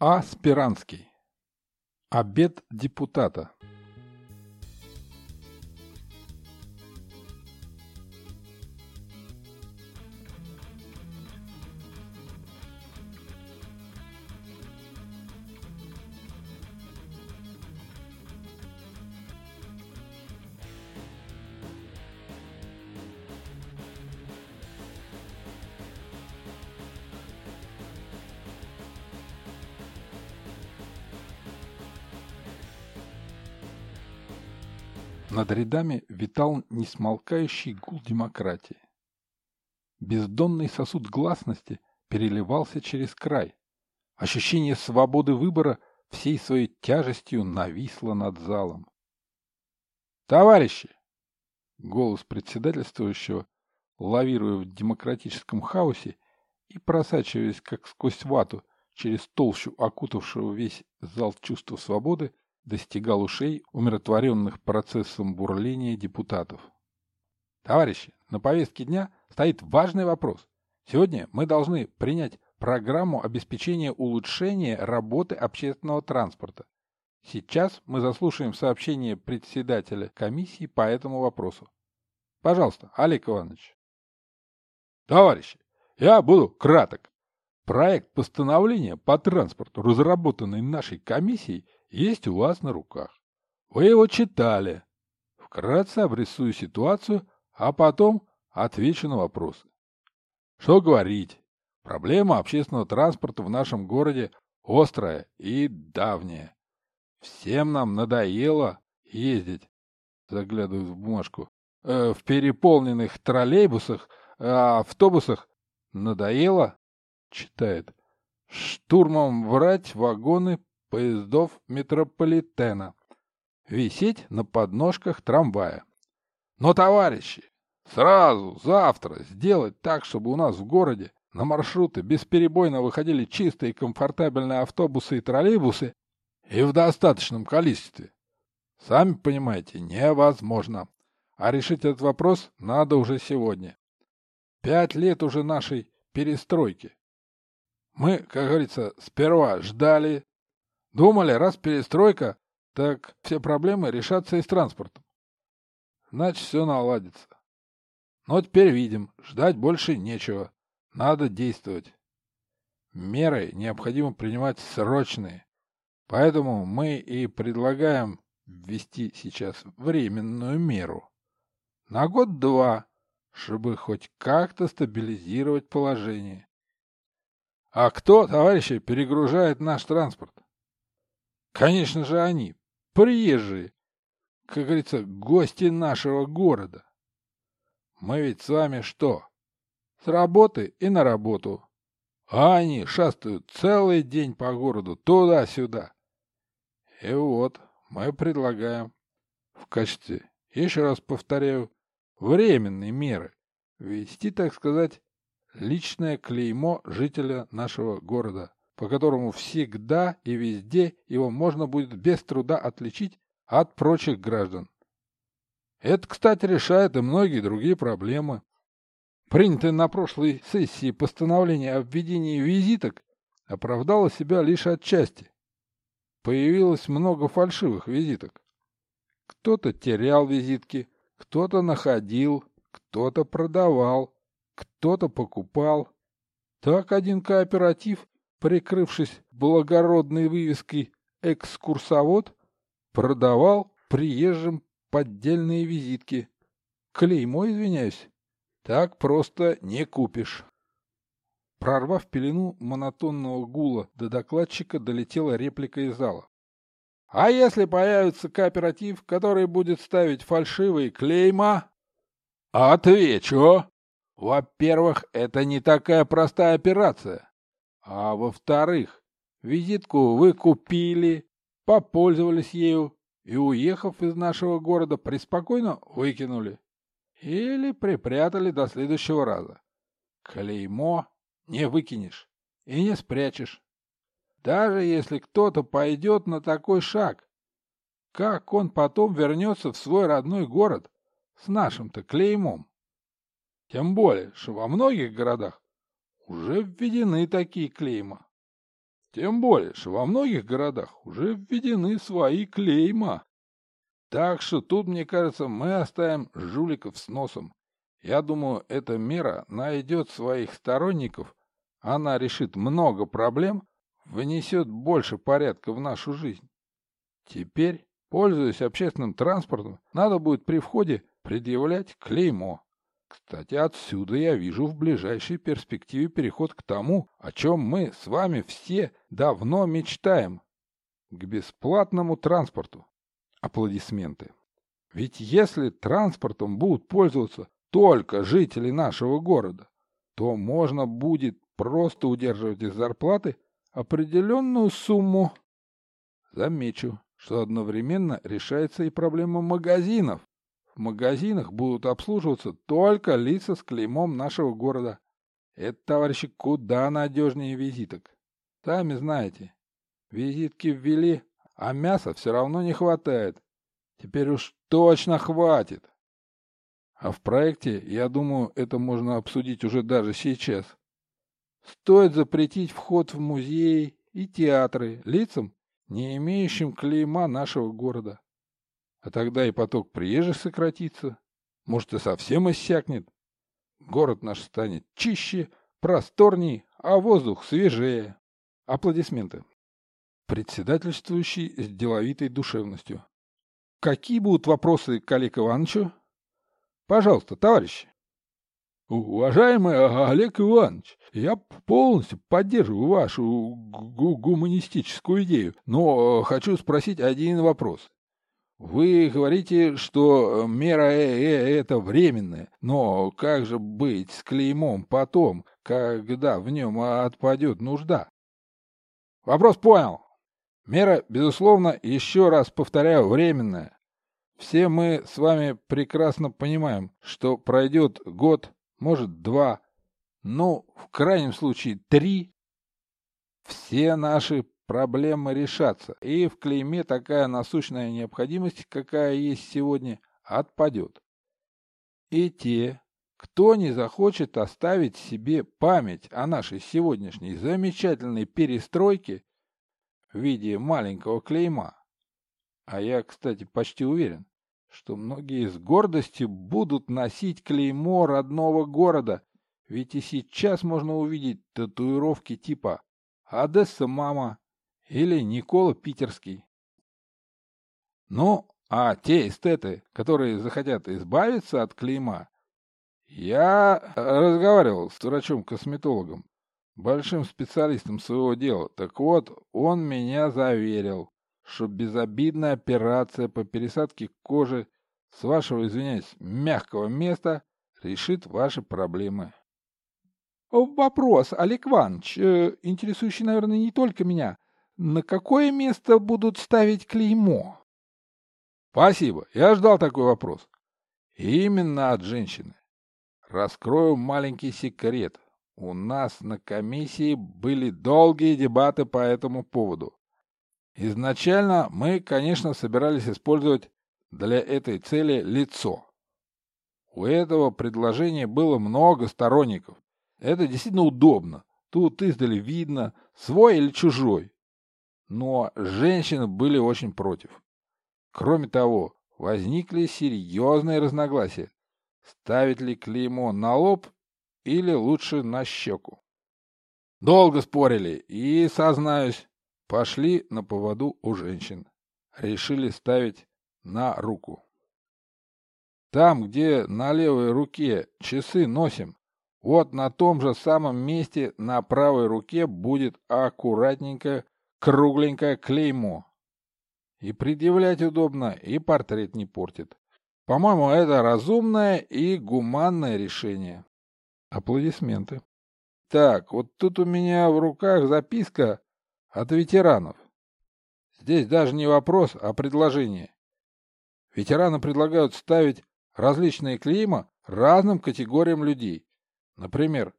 А. Спиранский. Обед депутата. Над рядами витал несмолкающий гул демократии. Бездонный сосуд гласности переливался через край. Ощущение свободы выбора всей своей тяжестью нависло над залом. «Товарищи!» Голос председательствующего, лавируя в демократическом хаосе и просачиваясь, как сквозь вату, через толщу окутавшего весь зал чувства свободы, достигал ушей умиротворенных процессом бурления депутатов. Товарищи, на повестке дня стоит важный вопрос. Сегодня мы должны принять программу обеспечения улучшения работы общественного транспорта. Сейчас мы заслушаем сообщение председателя комиссии по этому вопросу. Пожалуйста, Олег Иванович. Товарищи, я буду краток. Проект постановления по транспорту, разработанный нашей комиссией, есть у вас на руках. Вы его читали. Вкратце обрисую ситуацию, а потом отвечу на вопросы. Что говорить? Проблема общественного транспорта в нашем городе острая и давняя. Всем нам надоело ездить, заглядываю в бумажку, э, в переполненных троллейбусах, а автобусах надоело, читает, штурмом врать вагоны поездов метрополитена, висеть на подножках трамвая. Но, товарищи, сразу, завтра сделать так, чтобы у нас в городе на маршруты бесперебойно выходили чистые комфортабельные автобусы и троллейбусы и в достаточном количестве. Сами понимаете, невозможно. А решить этот вопрос надо уже сегодня. Пять лет уже нашей перестройки. Мы, как говорится, сперва ждали, Думали, раз перестройка, так все проблемы решатся и с транспортом. Значит, все наладится. Но теперь видим, ждать больше нечего. Надо действовать. Меры необходимо принимать срочные. Поэтому мы и предлагаем ввести сейчас временную меру. На год-два, чтобы хоть как-то стабилизировать положение. А кто, товарищи, перегружает наш транспорт? Конечно же они, приезжие, как говорится, гости нашего города. Мы ведь с вами что? С работы и на работу. А они шастают целый день по городу, туда-сюда. И вот мы предлагаем в качестве, еще раз повторяю, временной меры ввести, так сказать, личное клеймо жителя нашего города по которому всегда и везде его можно будет без труда отличить от прочих граждан. Это, кстати, решает и многие другие проблемы. Принятое на прошлой сессии постановление о введении визиток оправдало себя лишь отчасти. Появилось много фальшивых визиток. Кто-то терял визитки, кто-то находил, кто-то продавал, кто-то покупал. Так один кооператив прикрывшись благородной вывеской «экскурсовод», продавал приезжим поддельные визитки. Клеймо, извиняюсь, так просто не купишь. Прорвав пелену монотонного гула, до докладчика долетела реплика из зала. «А если появится кооператив, который будет ставить фальшивые клейма?» «Отвечу! Во-первых, это не такая простая операция. А во-вторых, визитку вы купили, попользовались ею и, уехав из нашего города, преспокойно выкинули. Или припрятали до следующего раза. Клеймо не выкинешь и не спрячешь. Даже если кто-то пойдет на такой шаг, как он потом вернется в свой родной город с нашим-то клеймом? Тем более, что во многих городах уже введены такие клейма. Тем более, что во многих городах уже введены свои клейма. Так что тут, мне кажется, мы оставим жуликов с носом. Я думаю, эта мера найдет своих сторонников, она решит много проблем, внесет больше порядка в нашу жизнь. Теперь, пользуясь общественным транспортом, надо будет при входе предъявлять клеймо. Кстати, отсюда я вижу в ближайшей перспективе переход к тому, о чем мы с вами все давно мечтаем. К бесплатному транспорту. Аплодисменты. Ведь если транспортом будут пользоваться только жители нашего города, то можно будет просто удерживать из зарплаты определенную сумму. Замечу, что одновременно решается и проблема магазинов. В магазинах будут обслуживаться только лица с клеймом нашего города. Это, товарищи, куда надежнее визиток. Сами знаете, визитки ввели, а мяса все равно не хватает. Теперь уж точно хватит. А в проекте, я думаю, это можно обсудить уже даже сейчас. Стоит запретить вход в музеи и театры лицам, не имеющим клейма нашего города. А тогда и поток приезжих сократится, может и совсем иссякнет. Город наш станет чище, просторней, а воздух свежее. Аплодисменты. Председательствующий с деловитой душевностью. Какие будут вопросы к Олегу Ивановичу? Пожалуйста, товарищи. Уважаемый Олег Иванович, я полностью поддерживаю вашу гу гуманистическую идею, но хочу спросить один вопрос. Вы говорите, что мера э -э это временная, но как же быть с клеймом потом, когда в нем отпадет нужда? Вопрос понял. Мера, безусловно, еще раз повторяю, временная. Все мы с вами прекрасно понимаем, что пройдет год, может два, ну, в крайнем случае три. Все наши проблемы решатся, и в клейме такая насущная необходимость, какая есть сегодня, отпадет. И те, кто не захочет оставить себе память о нашей сегодняшней замечательной перестройке в виде маленького клейма, а я, кстати, почти уверен, что многие с гордостью будут носить клеймо родного города, ведь и сейчас можно увидеть татуировки типа «Одесса, мама» или Никола Питерский. Ну, а те эстеты, которые захотят избавиться от клейма, я разговаривал с врачом-косметологом, большим специалистом своего дела. Так вот, он меня заверил, что безобидная операция по пересадке кожи с вашего, извиняюсь, мягкого места решит ваши проблемы. Вопрос, Олег Иванович, э, интересующий, наверное, не только меня. На какое место будут ставить клеймо? Спасибо, я ждал такой вопрос. Именно от женщины. Раскрою маленький секрет. У нас на комиссии были долгие дебаты по этому поводу. Изначально мы, конечно, собирались использовать для этой цели лицо. У этого предложения было много сторонников. Это действительно удобно. Тут издали видно, свой или чужой но женщины были очень против. Кроме того, возникли серьезные разногласия. Ставить ли клеймо на лоб или лучше на щеку? Долго спорили и, сознаюсь, пошли на поводу у женщин. Решили ставить на руку. Там, где на левой руке часы носим, вот на том же самом месте на правой руке будет аккуратненько кругленькое клеймо. И предъявлять удобно, и портрет не портит. По-моему, это разумное и гуманное решение. Аплодисменты. Так, вот тут у меня в руках записка от ветеранов. Здесь даже не вопрос, а предложение. Ветераны предлагают ставить различные клейма разным категориям людей. Например,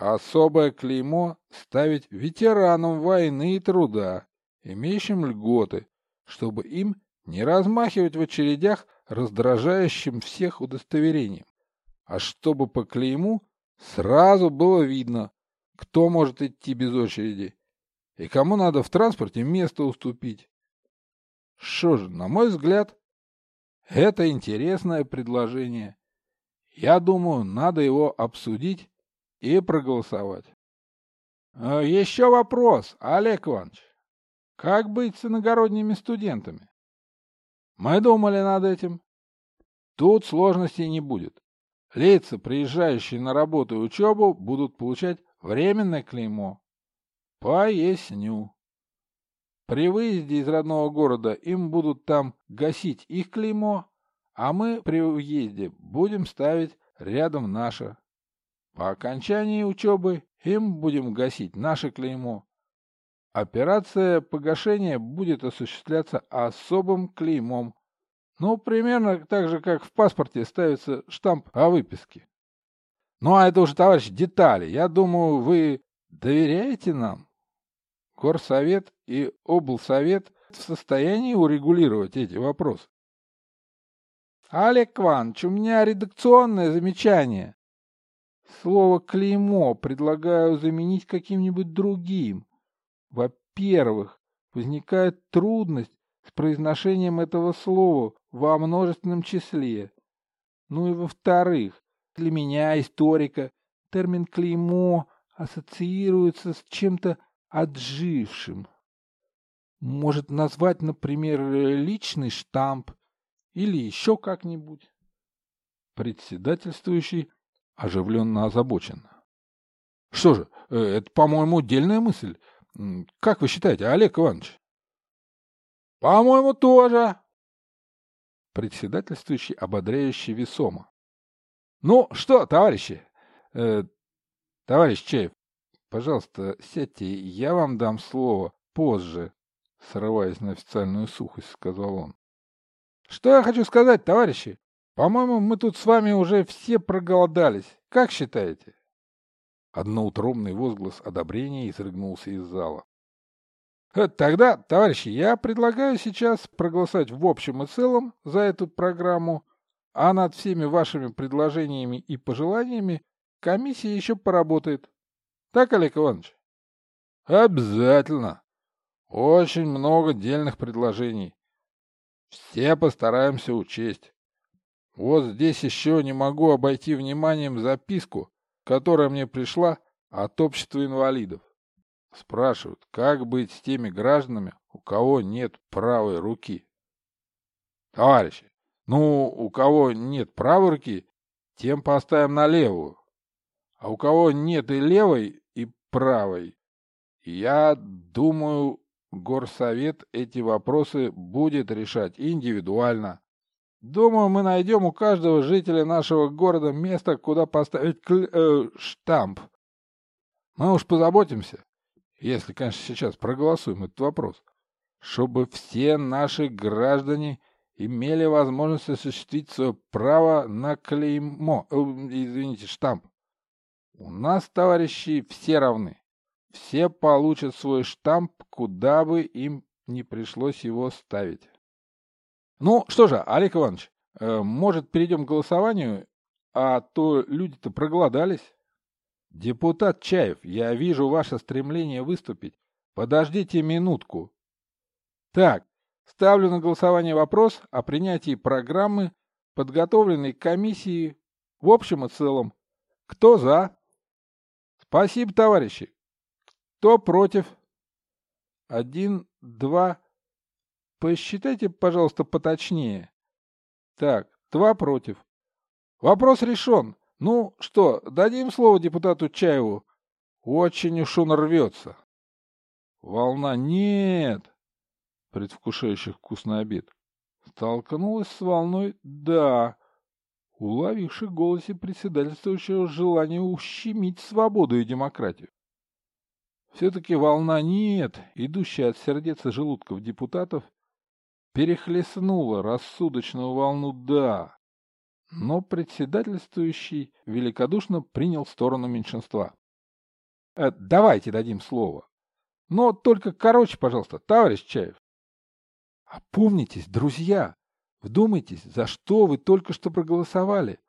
Особое клеймо ставить ветеранам войны и труда, имеющим льготы, чтобы им не размахивать в очередях раздражающим всех удостоверением, а чтобы по клейму сразу было видно, кто может идти без очереди. и кому надо в транспорте место уступить. Что же, на мой взгляд, это интересное предложение. Я думаю, надо его обсудить и проголосовать. А, еще вопрос, Олег Иванович. Как быть с иногородними студентами? Мы думали над этим. Тут сложностей не будет. Лица, приезжающие на работу и учебу, будут получать временное клеймо. Поясню. При выезде из родного города им будут там гасить их клеймо, а мы при въезде будем ставить рядом наше. По окончании учебы им будем гасить наше клеймо. Операция погашения будет осуществляться особым клеймом. Ну, примерно так же, как в паспорте ставится штамп о выписке. Ну, а это уже, товарищ, детали. Я думаю, вы доверяете нам? Горсовет и облсовет в состоянии урегулировать эти вопросы. Олег Иванович, у меня редакционное замечание. Слово «клеймо» предлагаю заменить каким-нибудь другим. Во-первых, возникает трудность с произношением этого слова во множественном числе. Ну и во-вторых, для меня, историка, термин «клеймо» ассоциируется с чем-то отжившим. Может назвать, например, личный штамп или еще как-нибудь. Председательствующий оживленно озабочен. Что же, э, это, по-моему, дельная мысль. Как вы считаете, Олег Иванович? По-моему, тоже. Председательствующий ободряющий весомо. Ну что, товарищи? Э, товарищ Чаев, Пожалуйста, сядьте, я вам дам слово позже, срываясь на официальную сухость, сказал он. Что я хочу сказать, товарищи? По-моему, мы тут с вами уже все проголодались. Как считаете? Одноутробный возглас одобрения изрыгнулся из зала. Э, тогда, товарищи, я предлагаю сейчас проголосовать в общем и целом за эту программу, а над всеми вашими предложениями и пожеланиями комиссия еще поработает. Так, Олег Иванович? Обязательно. Очень много дельных предложений. Все постараемся учесть. Вот здесь еще не могу обойти вниманием записку, которая мне пришла от общества инвалидов. Спрашивают, как быть с теми гражданами, у кого нет правой руки. Товарищи, ну, у кого нет правой руки, тем поставим на левую. А у кого нет и левой, правой. Я думаю, горсовет эти вопросы будет решать индивидуально. Думаю, мы найдем у каждого жителя нашего города место, куда поставить кл э, штамп. Мы уж позаботимся, если, конечно, сейчас проголосуем этот вопрос, чтобы все наши граждане имели возможность осуществить свое право на клеймо, э, извините, штамп. У нас, товарищи, все равны. Все получат свой штамп, куда бы им не пришлось его ставить. Ну, что же, Олег Иванович, э, может, перейдем к голосованию, а то люди-то проголодались. Депутат Чаев, я вижу ваше стремление выступить. Подождите минутку. Так, ставлю на голосование вопрос о принятии программы, подготовленной комиссией в общем и целом. Кто за? Спасибо, товарищи. Кто против? Один, два. Посчитайте, пожалуйста, поточнее. Так, два против. Вопрос решен. Ну что, дадим слово депутату Чаеву? Очень уж он рвется. Волна нет, предвкушающих вкусный обед. Столкнулась с волной «да», уловивший в голосе председательствующего желание ущемить свободу и демократию. Все-таки волна нет, идущая от сердец и желудков депутатов, перехлестнула рассудочную волну «да», но председательствующий великодушно принял сторону меньшинства. Э, «Давайте дадим слово. Но только короче, пожалуйста, товарищ Чаев». «Опомнитесь, друзья!» Вдумайтесь, за что вы только что проголосовали?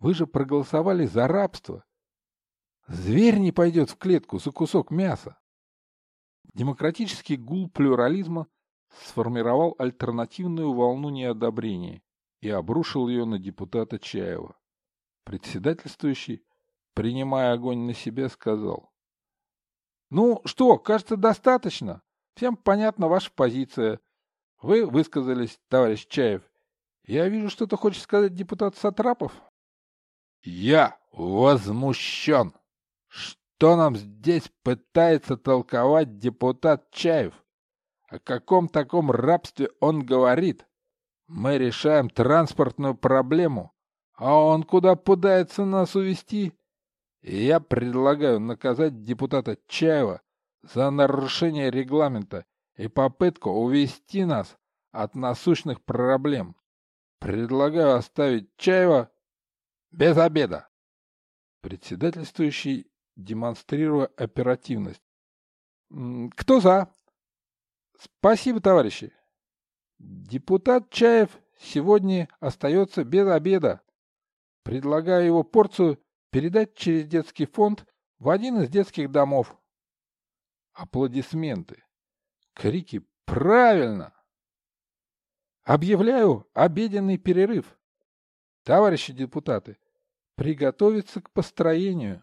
Вы же проголосовали за рабство. Зверь не пойдет в клетку за кусок мяса. Демократический гул плюрализма сформировал альтернативную волну неодобрения и обрушил ее на депутата Чаева. Председательствующий, принимая огонь на себя, сказал. «Ну что, кажется, достаточно. Всем понятна ваша позиция. Вы высказались, товарищ Чаев. Я вижу, что-то хочет сказать депутат Сатрапов». «Я возмущен. Что нам здесь пытается толковать депутат Чаев? О каком таком рабстве он говорит? Мы решаем транспортную проблему, а он куда пытается нас увести? И я предлагаю наказать депутата Чаева за нарушение регламента и попытку увести нас от насущных проблем. Предлагаю оставить Чаева без обеда. Председательствующий, демонстрируя оперативность. Кто за? Спасибо, товарищи. Депутат Чаев сегодня остается без обеда. Предлагаю его порцию передать через детский фонд в один из детских домов. Аплодисменты. Крики «Правильно!» Объявляю обеденный перерыв. Товарищи депутаты, приготовиться к построению.